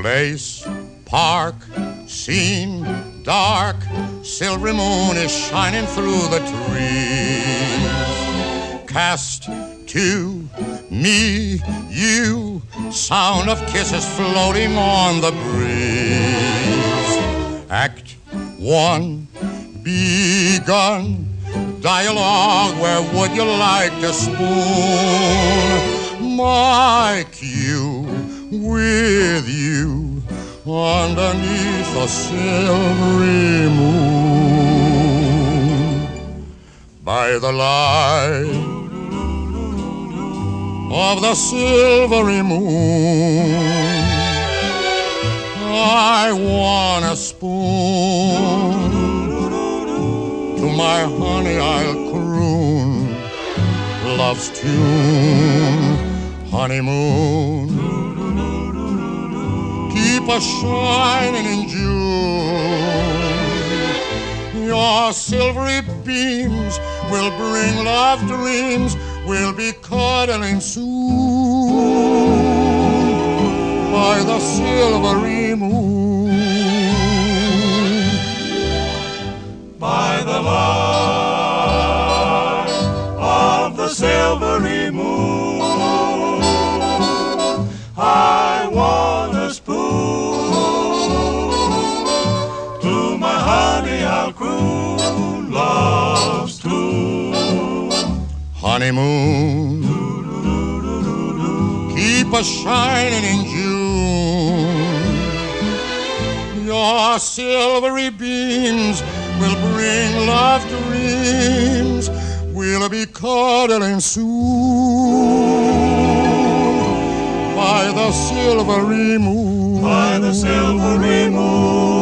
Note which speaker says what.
Speaker 1: Place, park, scene, dark, silvery moon is shining through the trees. Cast two me, you, sound of kisses floating on the breeze. Act one, begun. Dialogue, where would you like to spoon? My cue with you underneath a silvery moon. By the light of the silvery moon. I want a spoon. To my honey I'll croon love's tune, honeymoon. Keep us shining in June. Your silvery beams will bring love dreams We'll be cuddling soon by the silvery moon.
Speaker 2: By the light of the silvery moon, honey I'll love's tune.
Speaker 1: honeymoon. Keep us shining in June. Your silvery beams will bring love dreams. We'll be cuddling soon by the silvery moon.
Speaker 2: By the silvery moon.